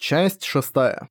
Часть шестая.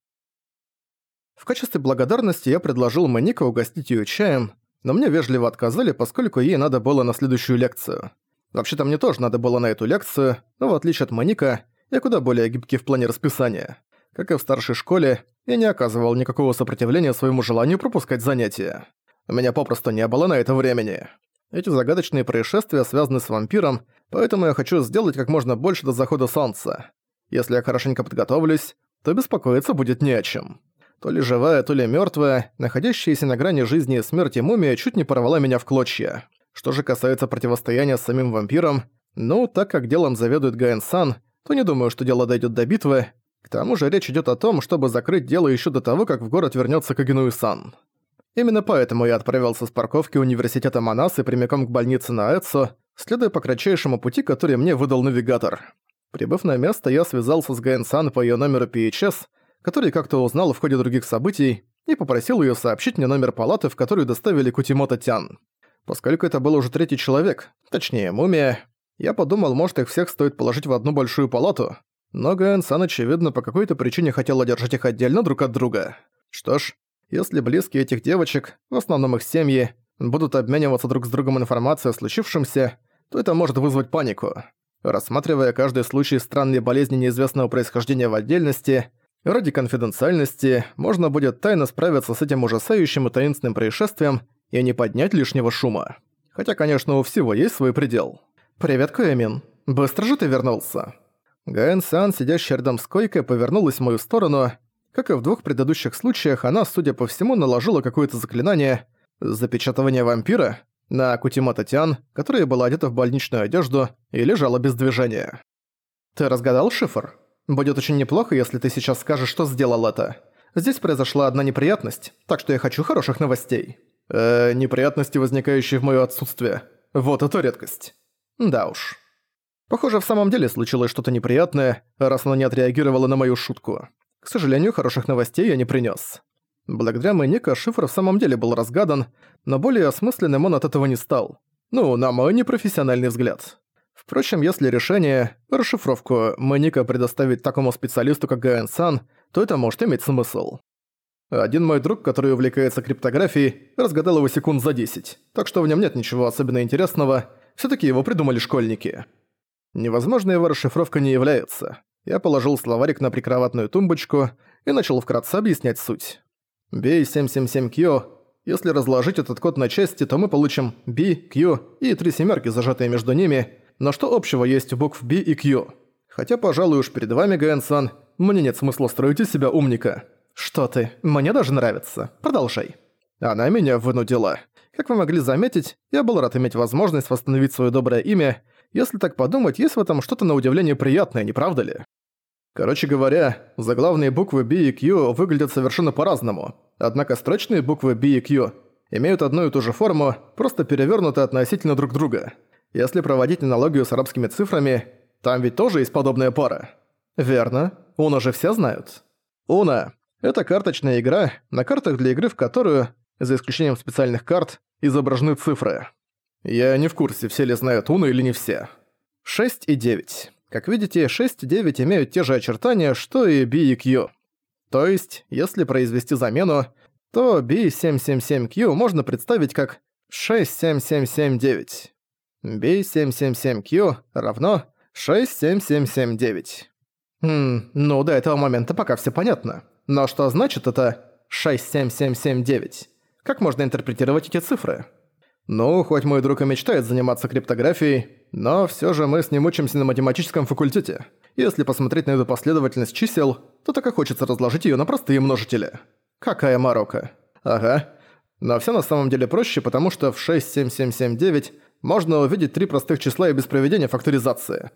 В качестве благодарности я предложил Маника угостить её чаем, но мне вежливо отказали, поскольку ей надо было на следующую лекцию. Вообще-то мне тоже надо было на эту лекцию, но в отличие от Маника, я куда более гибкий в плане расписания. Как и в старшей школе, я не оказывал никакого сопротивления своему желанию пропускать занятия. У меня попросту не было на это времени. Эти загадочные происшествия связаны с вампиром, поэтому я хочу сделать как можно больше до захода солнца. Если я хорошенько подготовлюсь, то беспокоиться будет не о чем. То ли живая, то ли мертвая, находящаяся на грани жизни и смерти мумия чуть не порвала меня в клочья. Что же касается противостояния с самим вампиром, ну, так как делом заведует Гаэн-сан, то не думаю, что дело дойдет до битвы. К тому же речь идет о том, чтобы закрыть дело еще до того, как в город вернется Кагенуи-сан. Именно поэтому я отправился с парковки университета Манасы прямиком к больнице на Эцо, следуя по кратчайшему пути, который мне выдал навигатор. Прибыв на место, я связался с Гаэн-сан по её номеру PHS, который как-то узнал в ходе других событий, и попросил её сообщить мне номер палаты, в которую доставили Кутимото-тян. Поскольку это был уже третий человек, точнее, мумия, я подумал, может их всех стоит положить в одну большую палату, но Гаэн-сан, очевидно, по какой-то причине хотел держать их отдельно друг от друга. Что ж, если близкие этих девочек, в основном их семьи, будут обмениваться друг с другом информацией о случившемся, то это может вызвать панику. Рассматривая каждый случай странной болезни неизвестного происхождения в отдельности, ради конфиденциальности можно будет тайно справиться с этим ужасающим и таинственным происшествием и не поднять лишнего шума. Хотя, конечно, у всего есть свой предел. «Привет, Куэмин. Быстро же ты вернулся?» Гаэн Сан, сидящая рядом с койкой, повернулась в мою сторону. Как и в двух предыдущих случаях, она, судя по всему, наложила какое-то заклинание «Запечатывание вампира», на Кутимата Тян, которая была одета в больничную одежду и лежала без движения. «Ты разгадал шифр? Будет очень неплохо, если ты сейчас скажешь, что сделал это. Здесь произошла одна неприятность, так что я хочу хороших новостей». «Э, неприятности, возникающие в моё отсутствие. Вот это редкость». «Да уж». Похоже, в самом деле случилось что-то неприятное, раз она не отреагировала на мою шутку. К сожалению, хороших новостей я не принёс. Благодаря Мэника шифр в самом деле был разгадан, но более осмысленным он от этого не стал. Ну, на мой непрофессиональный взгляд. Впрочем, если решение, расшифровку Мэника предоставить такому специалисту, как Гаэн-сан, то это может иметь смысл. Один мой друг, который увлекается криптографией, разгадал его секунд за 10, так что в нем нет ничего особенно интересного, все таки его придумали школьники. Невозможно его расшифровка не является. Я положил словарик на прикроватную тумбочку и начал вкратце объяснять суть. B777Q. Если разложить этот код на части, то мы получим B, Q и три семерки, зажатые между ними, но что общего есть у букв B и Q? Хотя, пожалуй, уж перед вами, Гаэн-сан, мне нет смысла строить из себя умника. Что ты, мне даже нравится. Продолжай. Она меня вынудила. Как вы могли заметить, я был рад иметь возможность восстановить свое доброе имя. Если так подумать, есть в этом что-то на удивление приятное, не правда ли? Короче говоря, заглавные буквы B и Q выглядят совершенно по-разному, однако строчные буквы B и Q имеют одну и ту же форму, просто перевернуты относительно друг друга. Если проводить аналогию с арабскими цифрами, там ведь тоже есть подобная пара. Верно. Уна же все знают. Уна – это карточная игра, на картах для игры в которую, за исключением специальных карт, изображены цифры. Я не в курсе, все ли знают Уна или не все. 6 и 9. Как видите, 6 и 9 имеют те же очертания, что и B и Q. То есть, если произвести замену, то B777Q можно представить как 67779. B777Q равно 67779. Хм, ну до этого момента пока все понятно. Но что значит это 67779? Как можно интерпретировать эти цифры? Ну, хоть мой друг и мечтает заниматься криптографией, но все же мы с ним учимся на математическом факультете. Если посмотреть на эту последовательность чисел, то так и хочется разложить ее на простые множители. Какая морока. Ага. Но все на самом деле проще, потому что в 67779 можно увидеть три простых числа и без проведения факторизации.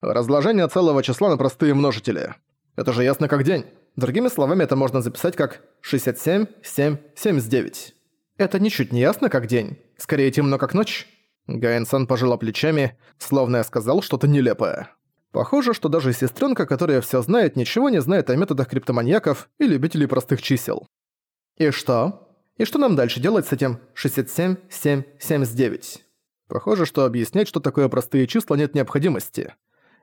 Разложение целого числа на простые множители. Это же ясно как день. Другими словами, это можно записать как 67, 7, 79. Это ничуть не ясно как день. Скорее темно как ночь. Гаэн-сан пожала плечами, словно я сказал что-то нелепое. Похоже, что даже сестренка, которая все знает, ничего не знает о методах криптоманьяков и любителей простых чисел. И что? И что нам дальше делать с этим 67, 7, 79? Похоже, что объяснять, что такое простые числа, нет необходимости.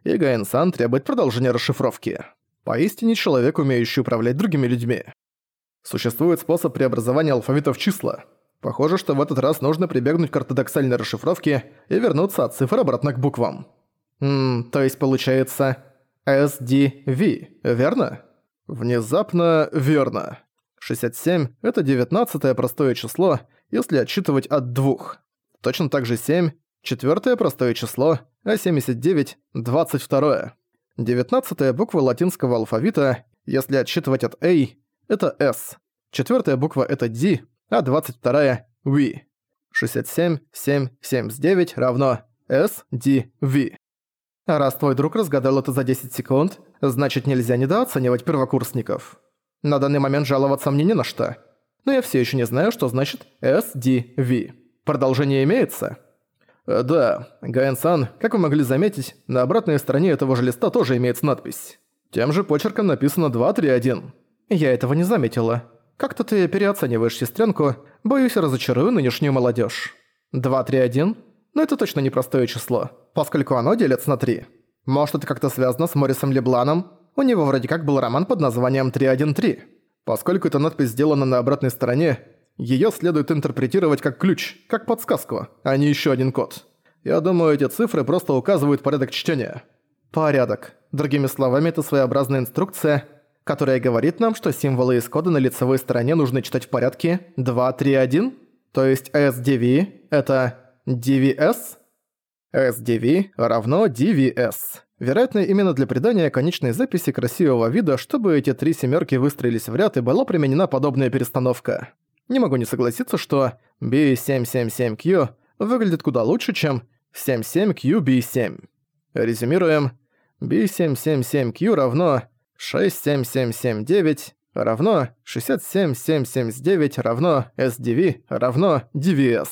И Гаэн-сан требует продолжения расшифровки. Поистине человек, умеющий управлять другими людьми. Существует способ преобразования алфавита в числа. Похоже, что в этот раз нужно прибегнуть к ортодоксальной расшифровке и вернуться от цифр обратно к буквам. Ммм, то есть получается SDV, верно? Внезапно верно. 67 – это 19 простое число, если отсчитывать от двух. Точно так же 7 – четвертое простое число, а 79 – 22. 19 буква латинского алфавита, если отсчитывать от A, это S. Четвертая буква это D, а 22 – V. 67, 7, 79 равно S, D, V. Раз твой друг разгадал это за 10 секунд, значит нельзя недооценивать первокурсников. На данный момент жаловаться мне не на что. Но я все еще не знаю, что значит SDV. Продолжение имеется? Э, да, Гаэн-сан, как вы могли заметить, на обратной стороне этого же листа тоже имеется надпись. Тем же почерком написано 231. Я этого не заметила. Как-то ты переоцениваешь сестренку, боюсь, разочарую нынешнюю молодежь. 231? Но это точно непростое число, поскольку оно делится на 3. Может, это как-то связано с Моррисом Лебланом? У него вроде как был роман под названием 313. Поскольку эта надпись сделана на обратной стороне, её следует интерпретировать как ключ, как подсказку, а не ещё один код. Я думаю, эти цифры просто указывают порядок чтения. Порядок. Другими словами, это своеобразная инструкция, которая говорит нам, что символы из кода на лицевой стороне нужно читать в порядке 2, 3, 1. То есть SDV — это DVS? SDV равно DVS. Вероятно, именно для придания конечной записи красивого вида, чтобы эти три семерки выстроились в ряд и была применена подобная перестановка. Не могу не согласиться, что B777Q выглядит куда лучше, чем 77QB7. Резюмируем. B777Q равно 67779 равно 67779 равно SDV равно DVS.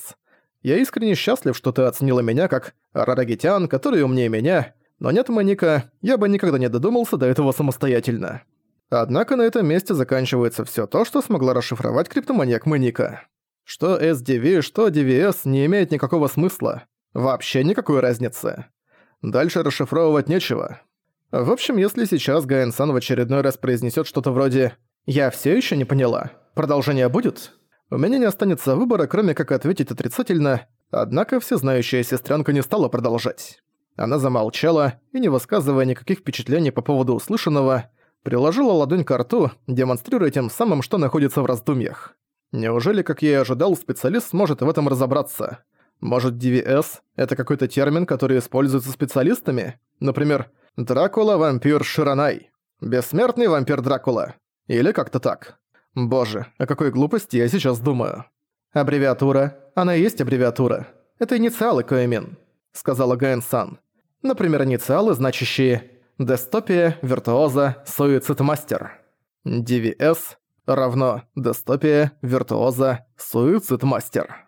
Я искренне счастлив, что ты оценила меня как рарагитян, который умнее меня, но нет, Маника, я бы никогда не додумался до этого самостоятельно. Однако на этом месте заканчивается всё то, что смогла расшифровать криптоманьяк Маника. Что SDV, что DVS не имеет никакого смысла. Вообще никакой разницы. Дальше расшифровывать нечего. В общем, если сейчас Гаэн-сан в очередной раз произнесёт что-то вроде «Я всё ещё не поняла. Продолжение будет?» У меня не останется выбора, кроме как ответить отрицательно, однако всезнающая сестренка не стала продолжать. Она замолчала и, не высказывая никаких впечатлений по поводу услышанного, приложила ладонь к рту, демонстрируя тем самым, что находится в раздумьях. Неужели, как я и ожидал, специалист сможет в этом разобраться? Может, DVS — это какой-то термин, который используется специалистами? Например, «Дракула-вампир Ширанай», «Бессмертный вампир Дракула» или как-то так. Боже, о какой глупости я сейчас думаю. Аббревиатура. Она и есть аббревиатура. Это инициалы Коэмин, сказала Гаэн-сан. Например, инициалы, значащие «Дестопия, виртуоза, суицид мастер». DVS равно «Дестопия, виртуоза, суицид мастер».